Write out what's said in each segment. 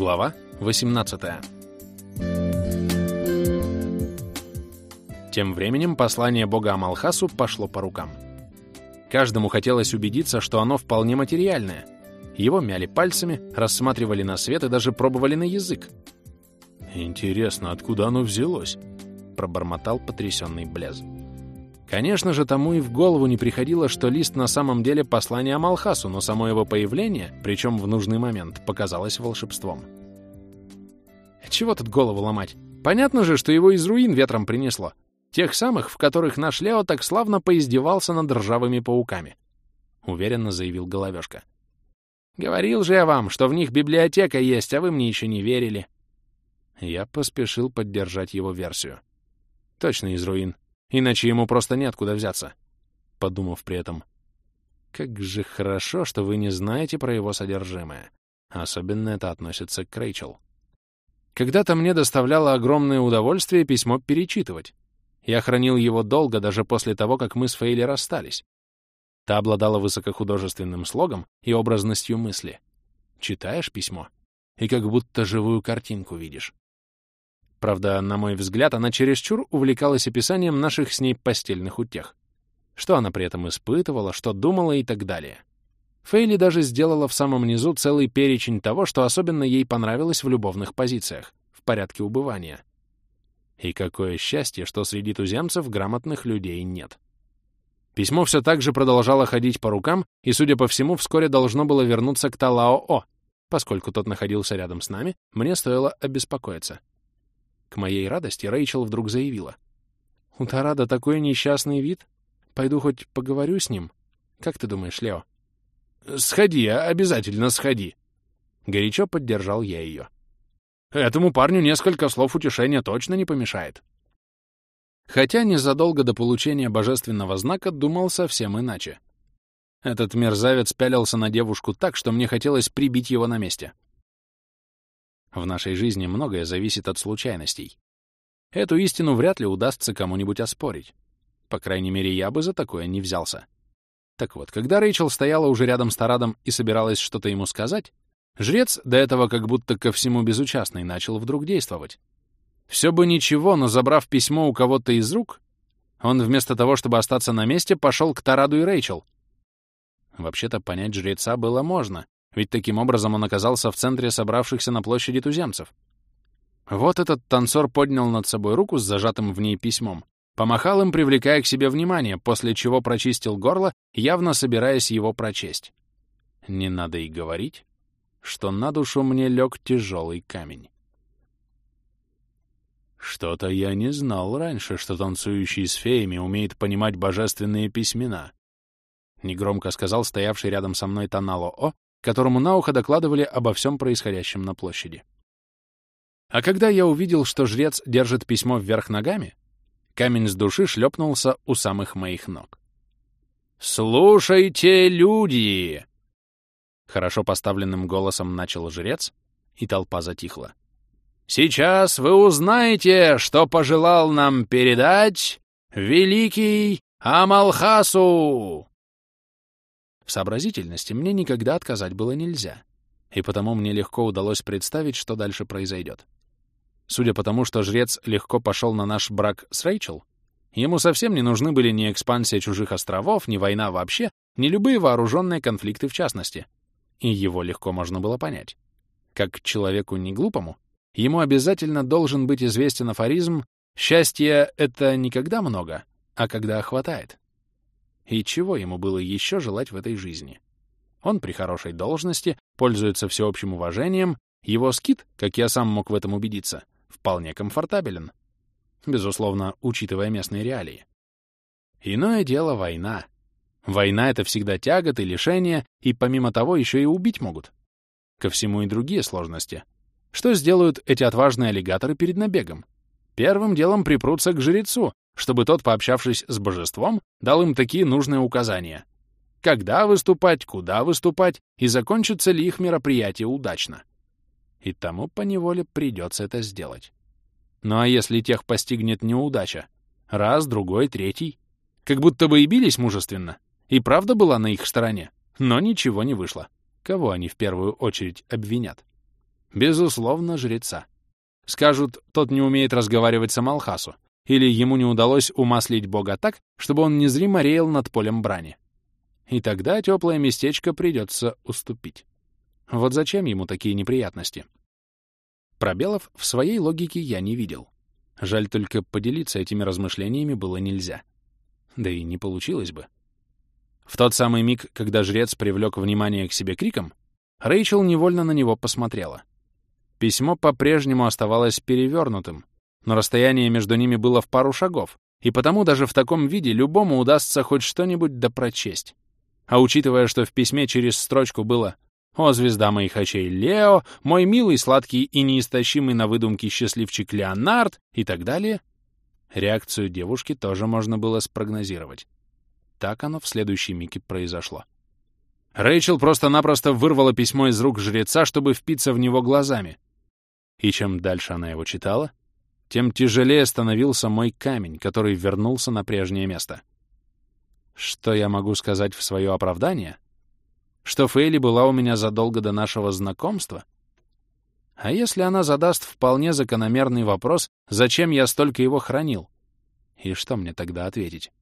Глава 18 Тем временем послание бога Амалхасу пошло по рукам. Каждому хотелось убедиться, что оно вполне материальное. Его мяли пальцами, рассматривали на свет и даже пробовали на язык. «Интересно, откуда оно взялось?» — пробормотал потрясенный Блез. Конечно же, тому и в голову не приходило, что лист на самом деле послание Амалхасу, но само его появление, причем в нужный момент, показалось волшебством. Чего тут голову ломать? Понятно же, что его из руин ветром принесло. Тех самых, в которых наш Лео так славно поиздевался над ржавыми пауками. Уверенно заявил Головешка. Говорил же я вам, что в них библиотека есть, а вы мне еще не верили. Я поспешил поддержать его версию. Точно из руин. Иначе ему просто неоткуда взяться. Подумав при этом, как же хорошо, что вы не знаете про его содержимое. Особенно это относится к Рэйчел. Когда-то мне доставляло огромное удовольствие письмо перечитывать. Я хранил его долго, даже после того, как мы с Фейли расстались. Та обладала высокохудожественным слогом и образностью мысли. Читаешь письмо, и как будто живую картинку видишь. Правда, на мой взгляд, она чересчур увлекалась описанием наших с ней постельных утех. Что она при этом испытывала, что думала и так далее. Фейли даже сделала в самом низу целый перечень того, что особенно ей понравилось в любовных позициях, в порядке убывания. И какое счастье, что среди туземцев грамотных людей нет. Письмо все так же продолжало ходить по рукам, и, судя по всему, вскоре должно было вернуться к Талао-О. Поскольку тот находился рядом с нами, мне стоило обеспокоиться. К моей радости Рэйчел вдруг заявила. «У Тарада такой несчастный вид. Пойду хоть поговорю с ним. Как ты думаешь, Лео?» «Сходи, обязательно сходи!» Горячо поддержал я ее. «Этому парню несколько слов утешения точно не помешает». Хотя незадолго до получения божественного знака думал совсем иначе. Этот мерзавец пялился на девушку так, что мне хотелось прибить его на месте. В нашей жизни многое зависит от случайностей. Эту истину вряд ли удастся кому-нибудь оспорить. По крайней мере, я бы за такое не взялся. Так вот, когда Рэйчел стояла уже рядом с Тарадом и собиралась что-то ему сказать, жрец, до этого как будто ко всему безучастный, начал вдруг действовать. Все бы ничего, но забрав письмо у кого-то из рук, он вместо того, чтобы остаться на месте, пошел к Тараду и Рэйчел. Вообще-то понять жреца было можно, ведь таким образом он оказался в центре собравшихся на площади туземцев. Вот этот танцор поднял над собой руку с зажатым в ней письмом, помахал им, привлекая к себе внимание, после чего прочистил горло, явно собираясь его прочесть. Не надо и говорить, что на душу мне лег тяжелый камень. Что-то я не знал раньше, что танцующий с феями умеет понимать божественные письмена. Негромко сказал стоявший рядом со мной Танало О, которому на ухо докладывали обо всем происходящем на площади. А когда я увидел, что жрец держит письмо вверх ногами, камень с души шлепнулся у самых моих ног. «Слушайте, люди!» Хорошо поставленным голосом начал жрец, и толпа затихла. «Сейчас вы узнаете, что пожелал нам передать великий Амалхасу!» В сообразительности мне никогда отказать было нельзя, и потому мне легко удалось представить, что дальше произойдет. Судя по тому, что жрец легко пошел на наш брак с Рэйчел, ему совсем не нужны были ни экспансия чужих островов, ни война вообще, ни любые вооруженные конфликты в частности. И его легко можно было понять. Как человеку не глупому, ему обязательно должен быть известен афоризм «Счастье — это никогда много, а когда хватает». И чего ему было еще желать в этой жизни? Он при хорошей должности, пользуется всеобщим уважением, его скит, как я сам мог в этом убедиться, вполне комфортабелен. Безусловно, учитывая местные реалии. Иное дело — война. Война — это всегда тягот и лишения, и помимо того еще и убить могут. Ко всему и другие сложности. Что сделают эти отважные аллигаторы перед набегом? Первым делом припрутся к жрецу, чтобы тот, пообщавшись с божеством, дал им такие нужные указания. Когда выступать, куда выступать, и закончится ли их мероприятие удачно. И тому поневоле придется это сделать. Ну а если тех постигнет неудача? Раз, другой, третий. Как будто бы и бились мужественно. И правда была на их стороне. Но ничего не вышло. Кого они в первую очередь обвинят? Безусловно, жреца. Скажут, тот не умеет разговаривать с Амалхасу, или ему не удалось умаслить Бога так, чтобы он незримо реял над полем брани. И тогда теплое местечко придется уступить. Вот зачем ему такие неприятности? Пробелов в своей логике я не видел. Жаль только поделиться этими размышлениями было нельзя. Да и не получилось бы. В тот самый миг, когда жрец привлек внимание к себе криком, Рэйчел невольно на него посмотрела. Письмо по-прежнему оставалось перевернутым, но расстояние между ними было в пару шагов, и потому даже в таком виде любому удастся хоть что-нибудь допрочесть. А учитывая, что в письме через строчку было «О, звезда моих очей Лео, мой милый, сладкий и неистощимый на выдумке счастливчик Леонард» и так далее, реакцию девушки тоже можно было спрогнозировать. Так оно в следующий миг и произошло. Рэйчел просто-напросто вырвала письмо из рук жреца, чтобы впиться в него глазами — и чем дальше она его читала, тем тяжелее становился мой камень, который вернулся на прежнее место. Что я могу сказать в свое оправдание? Что Фейли была у меня задолго до нашего знакомства? А если она задаст вполне закономерный вопрос, зачем я столько его хранил? И что мне тогда ответить?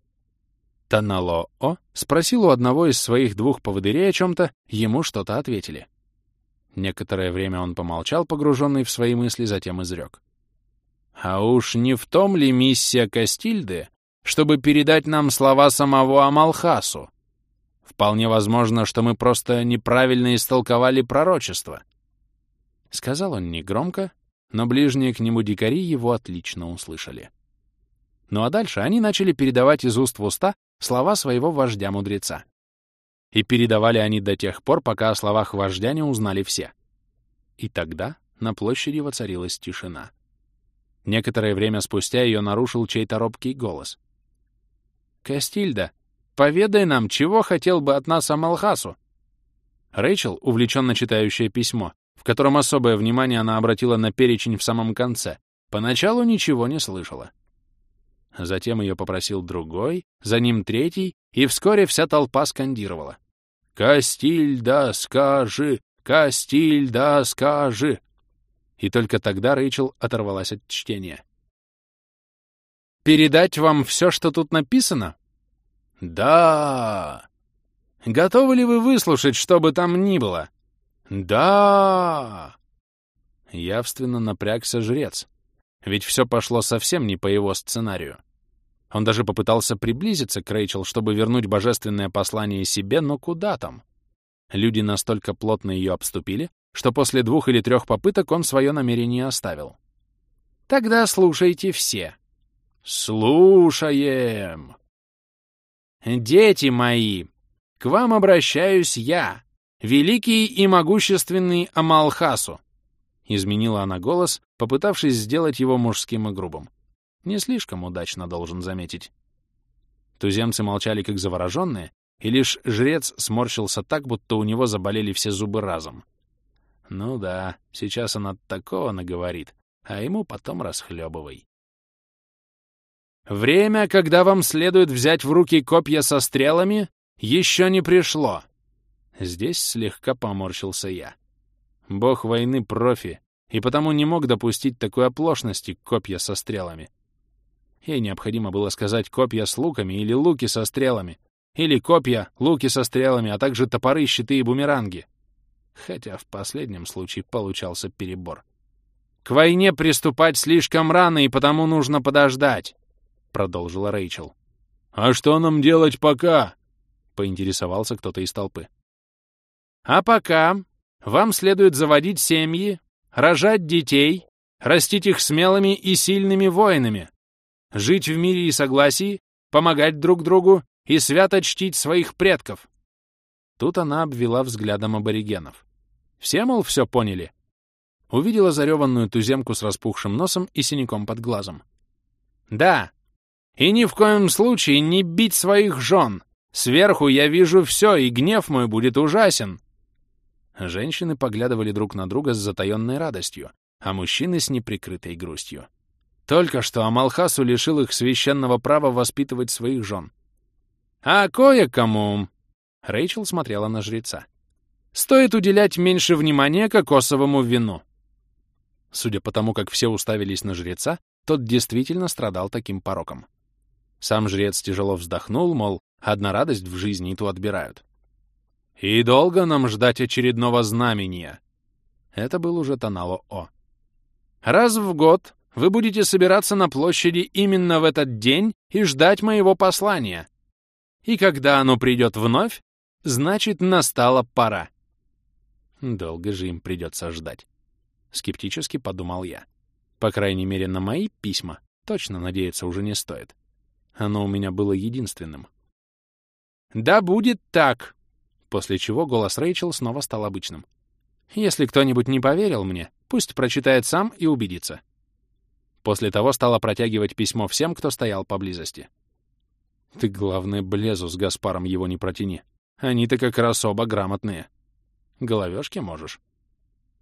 Танало-О спросил у одного из своих двух поводырей о чем-то, ему что-то ответили. Некоторое время он помолчал, погруженный в свои мысли, затем изрек. «А уж не в том ли миссия Кастильды, чтобы передать нам слова самого Амалхасу? Вполне возможно, что мы просто неправильно истолковали пророчество». Сказал он негромко, но ближние к нему дикари его отлично услышали. Ну а дальше они начали передавать из уст в уста слова своего вождя-мудреца. И передавали они до тех пор, пока о словах вождя не узнали все. И тогда на площади воцарилась тишина. Некоторое время спустя ее нарушил чей-то робкий голос. «Кастильда, поведай нам, чего хотел бы от нас Амалхасу?» Рэйчел, увлеченно читающая письмо, в котором особое внимание она обратила на перечень в самом конце, поначалу ничего не слышала. Затем ее попросил другой, за ним третий, и вскоре вся толпа скандировала. «Кастильда, скажи! Кастильда, скажи!» И только тогда Рэйчел оторвалась от чтения. «Передать вам все, что тут написано?» «Да!» «Готовы ли вы выслушать, что бы там ни было?» «Да!» Явственно напрягся жрец. Ведь все пошло совсем не по его сценарию. Он даже попытался приблизиться к Рэйчел, чтобы вернуть божественное послание себе, но куда там? Люди настолько плотно ее обступили, что после двух или трех попыток он свое намерение оставил. «Тогда слушайте все». «Слушаем!» «Дети мои, к вам обращаюсь я, великий и могущественный Амалхасу», — изменила она голос, попытавшись сделать его мужским и грубым. Не слишком удачно, должен заметить. Туземцы молчали как завороженные, и лишь жрец сморщился так, будто у него заболели все зубы разом. Ну да, сейчас он от такого наговорит, а ему потом расхлебывай. Время, когда вам следует взять в руки копья со стрелами, еще не пришло. Здесь слегка поморщился я. Бог войны профи, и потому не мог допустить такой оплошности копья со стрелами. Ей необходимо было сказать копья с луками или луки со стрелами, или копья, луки со стрелами, а также топоры, щиты и бумеранги. Хотя в последнем случае получался перебор. «К войне приступать слишком рано, и потому нужно подождать», — продолжила Рэйчел. «А что нам делать пока?» — поинтересовался кто-то из толпы. «А пока вам следует заводить семьи, рожать детей, растить их смелыми и сильными воинами, жить в мире и согласии, помогать друг другу и свято чтить своих предков. Тут она обвела взглядом аборигенов. Все, мол, все поняли. Увидела зареванную туземку с распухшим носом и синяком под глазом. «Да, и ни в коем случае не бить своих жен. Сверху я вижу все, и гнев мой будет ужасен». Женщины поглядывали друг на друга с затаенной радостью, а мужчины с неприкрытой грустью. Только что Амалхасу лишил их священного права воспитывать своих жен. А кое-кому... Рэйчел смотрела на жреца. Стоит уделять меньше внимания кокосовому вину. Судя по тому, как все уставились на жреца, тот действительно страдал таким пороком. Сам жрец тяжело вздохнул, мол, одна радость в жизни и ту отбирают. «И долго нам ждать очередного знамения?» Это был уже Тонало О. «Раз в год вы будете собираться на площади именно в этот день и ждать моего послания. И когда оно придет вновь, значит, настала пора». Долго же им придется ждать. Скептически подумал я. По крайней мере, на мои письма точно надеяться уже не стоит. Оно у меня было единственным. «Да будет так!» После чего голос Рэйчел снова стал обычным. «Если кто-нибудь не поверил мне, пусть прочитает сам и убедится». После того стала протягивать письмо всем, кто стоял поблизости. «Ты, главное, Блезу с Гаспаром его не протяни. Они-то как раз оба грамотные. Головешки можешь».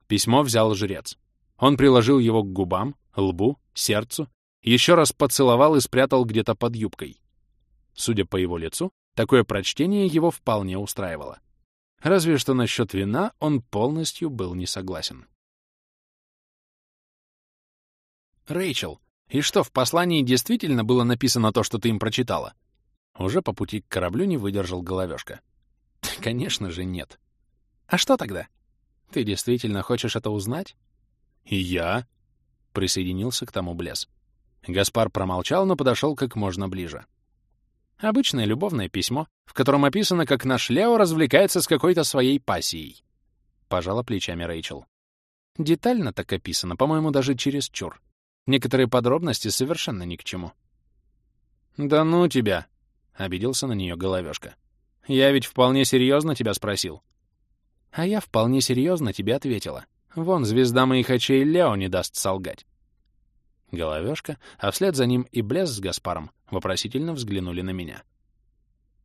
Письмо взял жрец. Он приложил его к губам, лбу, сердцу, еще раз поцеловал и спрятал где-то под юбкой. Судя по его лицу, такое прочтение его вполне устраивало. Разве что насчет вина он полностью был не согласен. «Рэйчел, и что, в послании действительно было написано то, что ты им прочитала?» Уже по пути к кораблю не выдержал головешка. «Конечно же нет. А что тогда? Ты действительно хочешь это узнать?» «И я?» — присоединился к тому Блес. Гаспар промолчал, но подошел как можно ближе. Обычное любовное письмо, в котором описано, как наш Лео развлекается с какой-то своей пассией. Пожала плечами Рэйчел. Детально так описано, по-моему, даже чересчур. Некоторые подробности совершенно ни к чему. «Да ну тебя!» — обиделся на нее головешка. «Я ведь вполне серьезно тебя спросил». А я вполне серьезно тебе ответила. Вон, звезда моих очей Лео не даст солгать. Головешка, а вслед за ним и Блес с Гаспаром вопросительно взглянули на меня.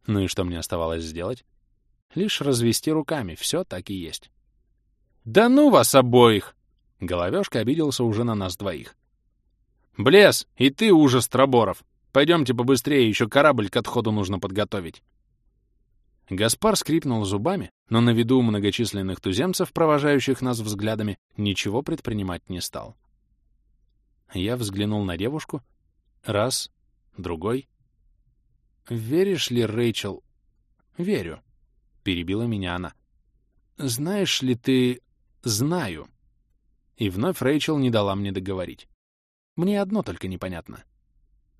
Ну и что мне оставалось сделать? Лишь развести руками, все так и есть. «Да ну вас обоих!» Головешка обиделся уже на нас двоих. «Блес, и ты ужас Троборов! Пойдемте побыстрее, еще корабль к отходу нужно подготовить!» Гаспар скрипнул зубами, но на виду у многочисленных туземцев, провожающих нас взглядами, ничего предпринимать не стал. Я взглянул на девушку. Раз, другой. «Веришь ли, Рэйчел?» «Верю», — перебила меня она. «Знаешь ли ты...» «Знаю». И вновь Рэйчел не дала мне договорить. Мне одно только непонятно.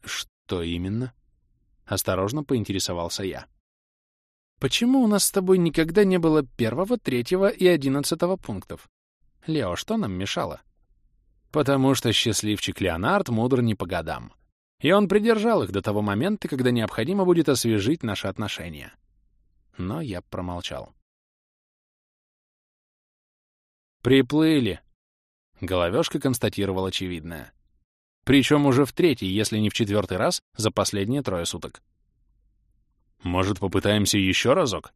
«Что именно?» Осторожно поинтересовался я. Почему у нас с тобой никогда не было первого, третьего и одиннадцатого пунктов? Лео, что нам мешало? Потому что счастливчик Леонард мудр не по годам. И он придержал их до того момента, когда необходимо будет освежить наши отношения. Но я промолчал. «Приплыли», — Головешка констатировал очевидное. Причем уже в третий, если не в четвертый раз, за последние трое суток. Может, попытаемся еще разок?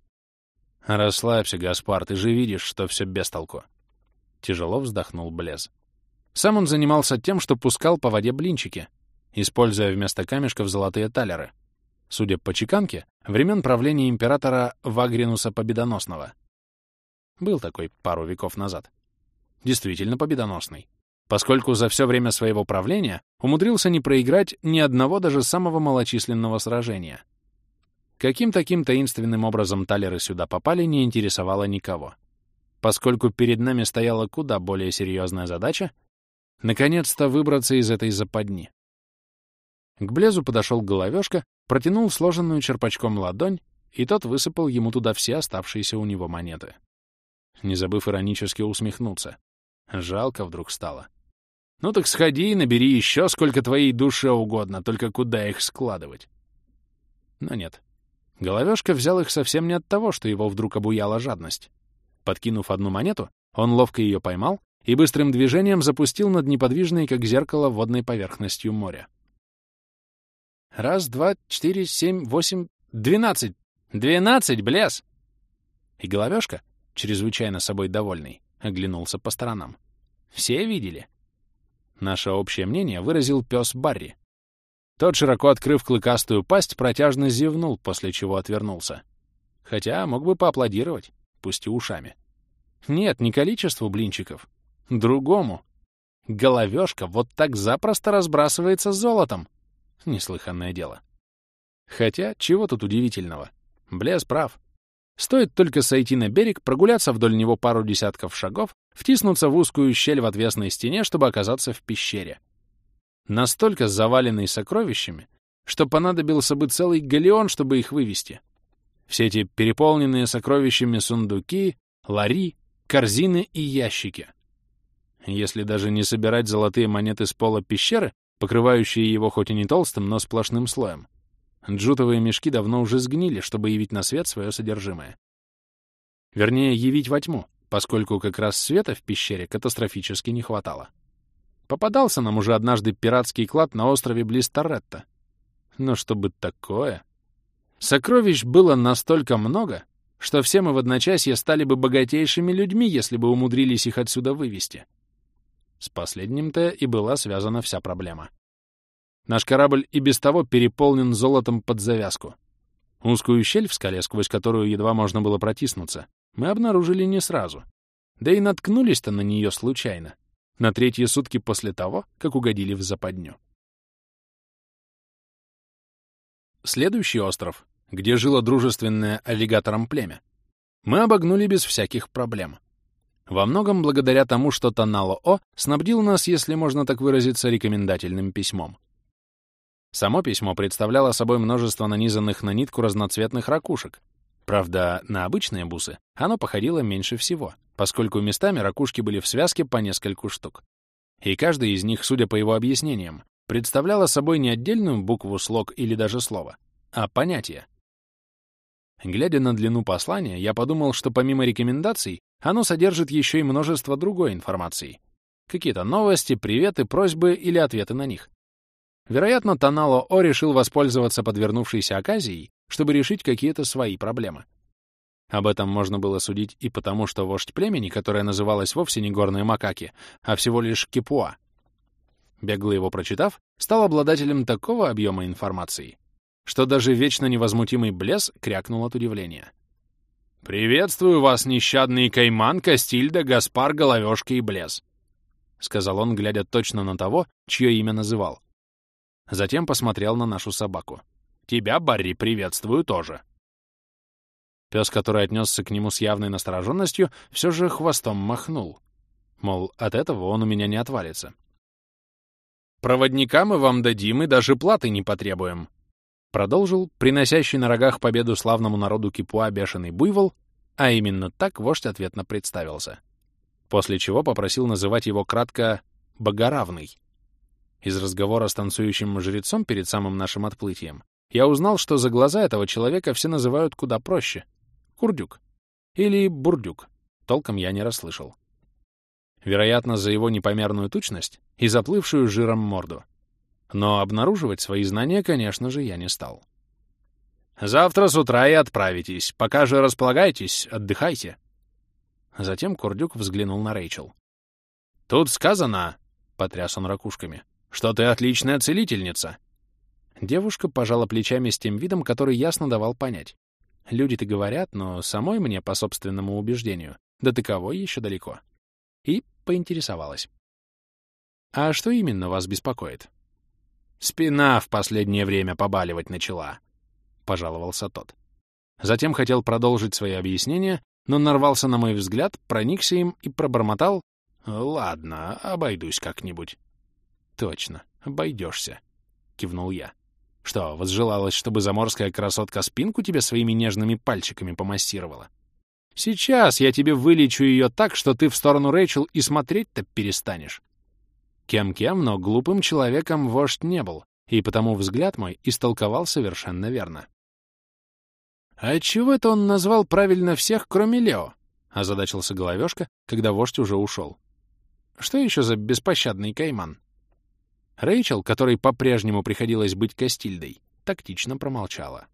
Расслабься, Гаспар, ты же видишь, что все без толку. Тяжело вздохнул Блез. Сам он занимался тем, что пускал по воде блинчики, используя вместо камешков золотые талеры. Судя по чеканке, времен правления императора Вагринуса Победоносного. Был такой пару веков назад. Действительно победоносный, поскольку за все время своего правления умудрился не проиграть ни одного даже самого малочисленного сражения — Каким таким таинственным образом талеры сюда попали, не интересовало никого. Поскольку перед нами стояла куда более серьезная задача — наконец-то выбраться из этой западни. К Блезу подошел головешка, протянул сложенную черпачком ладонь, и тот высыпал ему туда все оставшиеся у него монеты. Не забыв иронически усмехнуться. Жалко вдруг стало. «Ну так сходи и набери еще сколько твоей душе угодно, только куда их складывать?» Но нет, Головешка взял их совсем не от того, что его вдруг обуяла жадность. Подкинув одну монету, он ловко ее поймал и быстрым движением запустил над неподвижной, как зеркало, водной поверхностью моря. «Раз, два, четыре, семь, восемь, двенадцать! Двенадцать, блес!» И Головешка, чрезвычайно собой довольный, оглянулся по сторонам. «Все видели?» Наше общее мнение выразил пес Барри, тот, широко открыв клыкастую пасть, протяжно зевнул, после чего отвернулся. Хотя мог бы поаплодировать, пусть и ушами. Нет, не количеству блинчиков. Другому. Головешка вот так запросто разбрасывается золотом. Неслыханное дело. Хотя, чего тут удивительного? Блес прав. Стоит только сойти на берег, прогуляться вдоль него пару десятков шагов, втиснуться в узкую щель в отвесной стене, чтобы оказаться в пещере. Настолько заваленной сокровищами, что понадобился бы целый галеон, чтобы их вывести. Все эти переполненные сокровищами сундуки, лари, корзины и ящики. Если даже не собирать золотые монеты с пола пещеры, покрывающие его хоть и не толстым, но сплошным слоем, джутовые мешки давно уже сгнили, чтобы явить на свет свое содержимое. Вернее, явить во тьму, поскольку как раз света в пещере катастрофически не хватало. Попадался нам уже однажды пиратский клад на острове близ Торетто. Но чтобы такое... Сокровищ было настолько много, что все мы в одночасье стали бы богатейшими людьми, если бы умудрились их отсюда вывести. С последним-то и была связана вся проблема. Наш корабль и без того переполнен золотом под завязку. Узкую щель в скале, сквозь которую едва можно было протиснуться, мы обнаружили не сразу. Да и наткнулись-то на нее случайно, на третьи сутки после того, как угодили в западню. Следующий остров, где жило дружественное аллигатором племя, мы обогнули без всяких проблем. Во многом благодаря тому, что Танало-О снабдил нас, если можно так выразиться, рекомендательным письмом. Само письмо представляло собой множество нанизанных на нитку разноцветных ракушек. Правда, на обычные бусы оно походило меньше всего, поскольку местами ракушки были в связке по нескольку штук. И каждый из них, судя по его объяснениям, представляла собой не отдельную букву, слог или даже слово, а понятие. Глядя на длину послания, я подумал, что помимо рекомендаций, оно содержит еще и множество другой информации. Какие-то новости, приветы, просьбы или ответы на них. Вероятно, Танало О решил воспользоваться подвернувшейся оказией, чтобы решить какие-то свои проблемы. Об этом можно было судить и потому, что вождь племени, которое называлось вовсе не горные макаки, а всего лишь кипуа, бегло его прочитав, стал обладателем такого объема информации, что даже вечно невозмутимый Блес крякнул от удивления. «Приветствую вас, нещадный Кайман, Кастильда, Гаспар, Головешка и Блес», — сказал он, глядя точно на того, чье имя называл. Затем посмотрел на нашу собаку. «Тебя, Барри, приветствую тоже». Пес, который отнесся к нему с явной настороженностью, все же хвостом махнул. Мол, от этого он у меня не отвалится. «Проводника мы вам дадим и даже платы не потребуем», продолжил приносящий на рогах победу славному народу Кипуа бешеный буйвол, а именно так вождь ответно представился. После чего попросил называть его кратко «богоравный». Из разговора с танцующим жрецом перед самым нашим отплытием я узнал, что за глаза этого человека все называют куда проще — Курдюк или Бурдюк. Толком я не расслышал вероятно, за его непомерную тучность и заплывшую жиром морду. Но обнаруживать свои знания, конечно же, я не стал. «Завтра с утра и отправитесь. Пока же располагайтесь, отдыхайте». Затем Курдюк взглянул на Рэйчел. «Тут сказано, — потряс он ракушками, — что ты отличная целительница». Девушка пожала плечами с тем видом, который ясно давал понять. Люди-то говорят, но самой мне, по собственному убеждению, до таковой еще далеко. И поинтересовалась. «А что именно вас беспокоит?» «Спина в последнее время побаливать начала», — пожаловался тот. Затем хотел продолжить свои объяснения, но нарвался на мой взгляд, проникся им и пробормотал «Ладно, обойдусь как-нибудь». «Точно, обойдешься», — кивнул я. «Что, возжелалось, чтобы заморская красотка спинку тебе своими нежными пальчиками помассировала?» Сейчас я тебе вылечу ее так, что ты в сторону Рэйчел и смотреть-то перестанешь. Кем-кем, но глупым человеком вождь не был, и потому взгляд мой истолковал совершенно верно. «А чего это он назвал правильно всех, кроме Лео?» — озадачился Головешка, когда вождь уже ушел. «Что еще за беспощадный кайман?» Рэйчел, которой по-прежнему приходилось быть Кастильдой, тактично промолчала.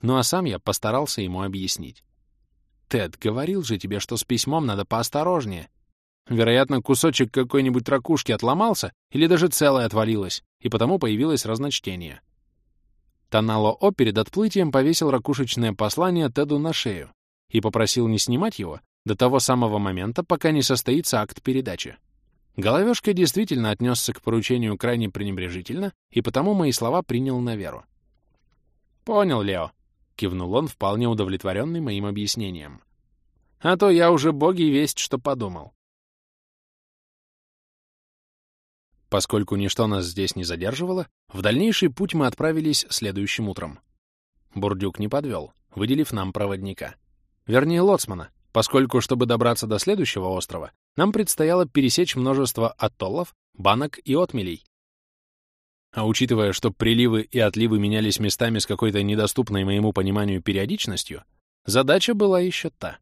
Ну а сам я постарался ему объяснить. Тед, говорил же тебе, что с письмом надо поосторожнее. Вероятно, кусочек какой-нибудь ракушки отломался или даже целое отвалилось, и потому появилось разночтение. Танало-О перед отплытием повесил ракушечное послание Теду на шею и попросил не снимать его до того самого момента, пока не состоится акт передачи. Головешка действительно отнесся к поручению крайне пренебрежительно, и потому мои слова принял на веру. «Понял, Лео», — кивнул он, вполне удовлетворенный моим объяснением. «А то я уже боги весть, что подумал». Поскольку ничто нас здесь не задерживало, в дальнейший путь мы отправились следующим утром. Бурдюк не подвел, выделив нам проводника. Вернее, лоцмана, поскольку, чтобы добраться до следующего острова, нам предстояло пересечь множество атоллов, банок и отмелей. А учитывая, что приливы и отливы менялись местами с какой-то недоступной моему пониманию периодичностью, задача была еще та.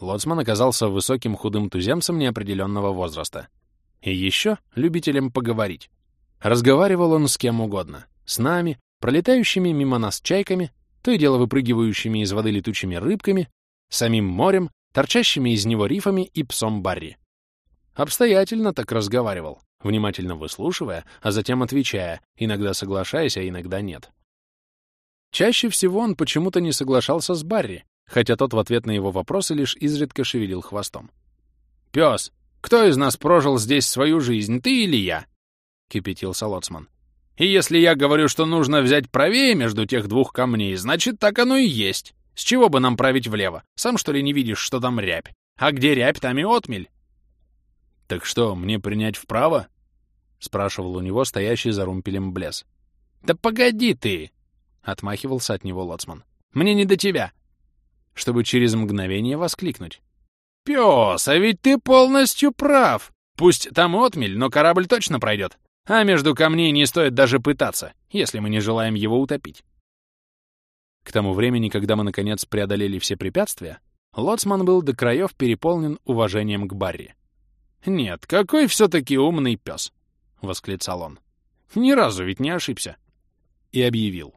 Лоцман оказался высоким худым туземцем неопределенного возраста. И еще любителем поговорить. Разговаривал он с кем угодно. С нами, пролетающими мимо нас чайками, то и дело выпрыгивающими из воды летучими рыбками, самим морем, торчащими из него рифами и псом Барри. Обстоятельно так разговаривал, внимательно выслушивая, а затем отвечая, иногда соглашаясь, а иногда нет. Чаще всего он почему-то не соглашался с Барри, хотя тот в ответ на его вопросы лишь изредка шевелил хвостом. «Пес, кто из нас прожил здесь свою жизнь, ты или я?» — кипятился Лоцман. И если я говорю, что нужно взять правее между тех двух камней, значит, так оно и есть. С чего бы нам править влево? Сам, что ли, не видишь, что там рябь? А где рябь, там и отмель. «Так что, мне принять вправо?» — спрашивал у него стоящий за румпелем Блес. «Да погоди ты!» — отмахивался от него лоцман. «Мне не до тебя!» Чтобы через мгновение воскликнуть. «Пёс, а ведь ты полностью прав! Пусть там отмель, но корабль точно пройдет. А между камней не стоит даже пытаться, если мы не желаем его утопить. К тому времени, когда мы, наконец, преодолели все препятствия, Лоцман был до краев переполнен уважением к Барри. «Нет, какой все-таки умный пес!» — восклицал он. «Ни разу ведь не ошибся!» И объявил.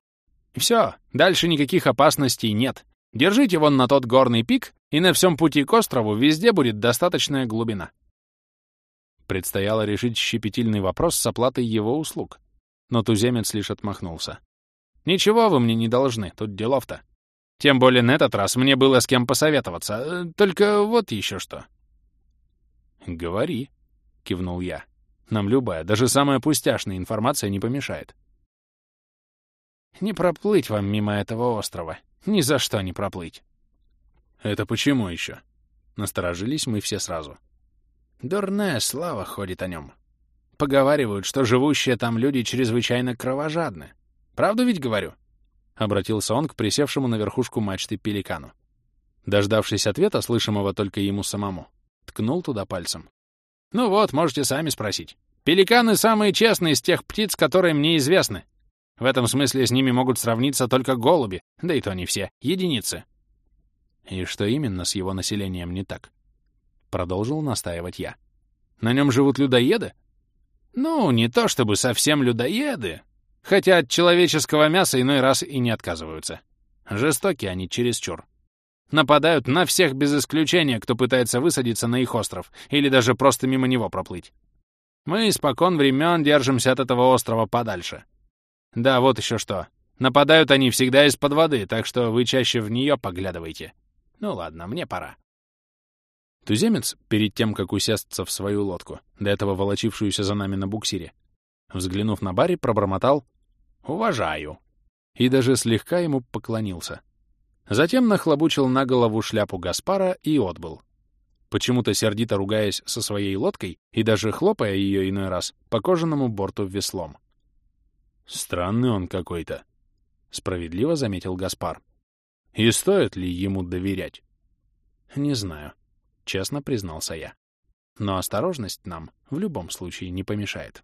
«Все, дальше никаких опасностей нет. Держите вон на тот горный пик, и на всем пути к острову везде будет достаточная глубина. Предстояло решить щепетильный вопрос с оплатой его услуг. Но туземец лишь отмахнулся. «Ничего вы мне не должны, тут делов-то. Тем более на этот раз мне было с кем посоветоваться. Э, только вот еще что». «Говори», — кивнул я. «Нам любая, даже самая пустяшная информация не помешает». «Не проплыть вам мимо этого острова. Ни за что не проплыть». «Это почему еще?» Насторожились мы все сразу. Дурная слава ходит о нем. Поговаривают, что живущие там люди чрезвычайно кровожадны. Правду ведь говорю?» Обратился он к присевшему на верхушку мачты пеликану. Дождавшись ответа, слышимого только ему самому, ткнул туда пальцем. «Ну вот, можете сами спросить. Пеликаны самые честные из тех птиц, которые мне известны. В этом смысле с ними могут сравниться только голуби, да и то не все, единицы». И что именно с его населением не так? — продолжил настаивать я. «На нем живут людоеды?» «Ну, не то чтобы совсем людоеды, хотя от человеческого мяса иной раз и не отказываются. Жестокие они чересчур. Нападают на всех без исключения, кто пытается высадиться на их остров или даже просто мимо него проплыть. Мы испокон времен держимся от этого острова подальше. Да, вот еще что. Нападают они всегда из-под воды, так что вы чаще в нее поглядывайте. Ну ладно, мне пора. Туземец, перед тем, как усесться в свою лодку, до этого волочившуюся за нами на буксире, взглянув на Барри, пробормотал «Уважаю» и даже слегка ему поклонился. Затем нахлобучил на голову шляпу Гаспара и отбыл. Почему-то сердито ругаясь со своей лодкой и даже хлопая ее иной раз по кожаному борту веслом. «Странный он какой-то», — справедливо заметил Гаспар. «И стоит ли ему доверять?» «Не знаю», честно признался я. Но осторожность нам в любом случае не помешает.